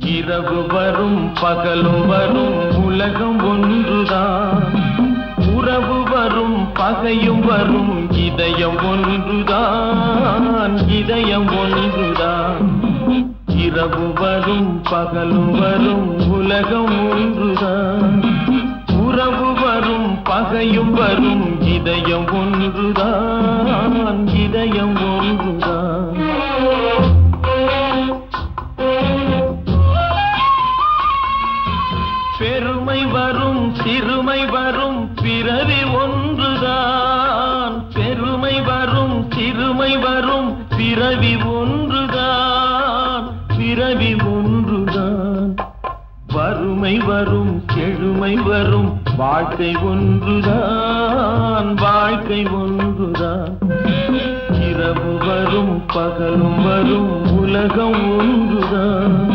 இரவு வரும் பகலும் வரும் உலகம் ஒன்றுதான். உறவு வரும் பகையும் வரும் இதயம் ஒன்றுதான் இதயம் ஒன்றுதான். இரவு வரும் பகலும் வரும் உலகம் ஒன்றுதான். உறவு வரும் பகையும் வரும் இதயம் ஒன்றுதான் இதயம் ஒன்றுதான். பெருமை வரும் சிறுமை வரும் பிறவி பிறவி ஒன்றுதான் பிறவி ஒன்றுதான். வறுமை வரும் கெழுமை வரும் வாழ்க்கை ஒன்றுதான் வாழ்க்கை ஒன்றுதான். இரவு வரும் பகலும் வரும் உலகம் ஒன்றுதான்.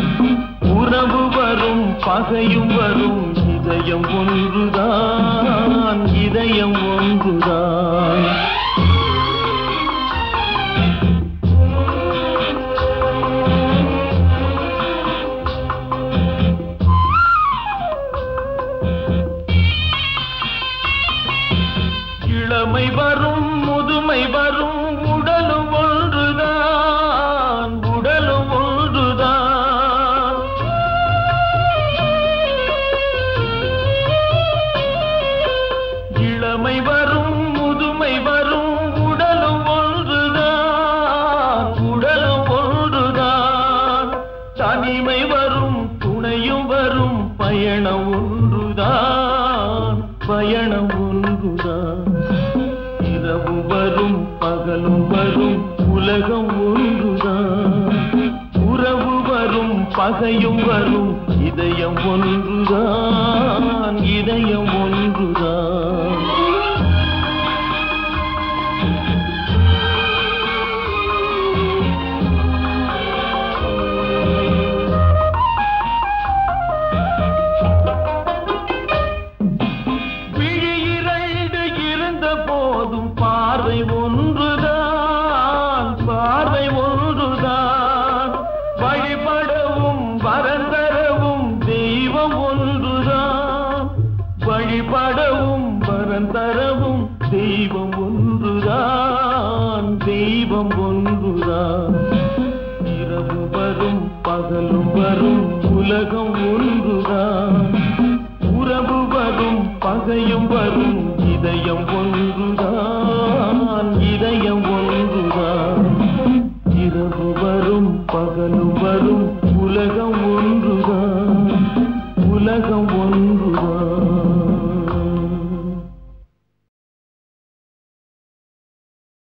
உறவு வரும் பகையும் வரும் இதயம் ஒன்றுதான் இதயம் ஒன்றுதான். தனிமை வரும் துணையும் வரும் பயணம் ஒன்றுதான் பயணம் ஒன்றுதான். இரவு வரும் பகலும் வரும் உலகம் ஒன்றுதான். உறவு வரும் பகையும் வரும் இதயம் ஒன்றுதான். வரவும் தெய்வம் ஒன்றுதான் தெய்வம் ஒன்றுதான். இரவு வரும் பகலும் வரும் உலகம் ஒன்றுதான். உறவு வரும் பகையும் வரும் இதயம் ஒன்றுதான் இதயம் ஒன்றுதான். இரவு வரும் பகலும் வரும் உலகம் ஒன்றுதான் உலகம் ஒன்றுதான்.